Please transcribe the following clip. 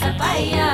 sa.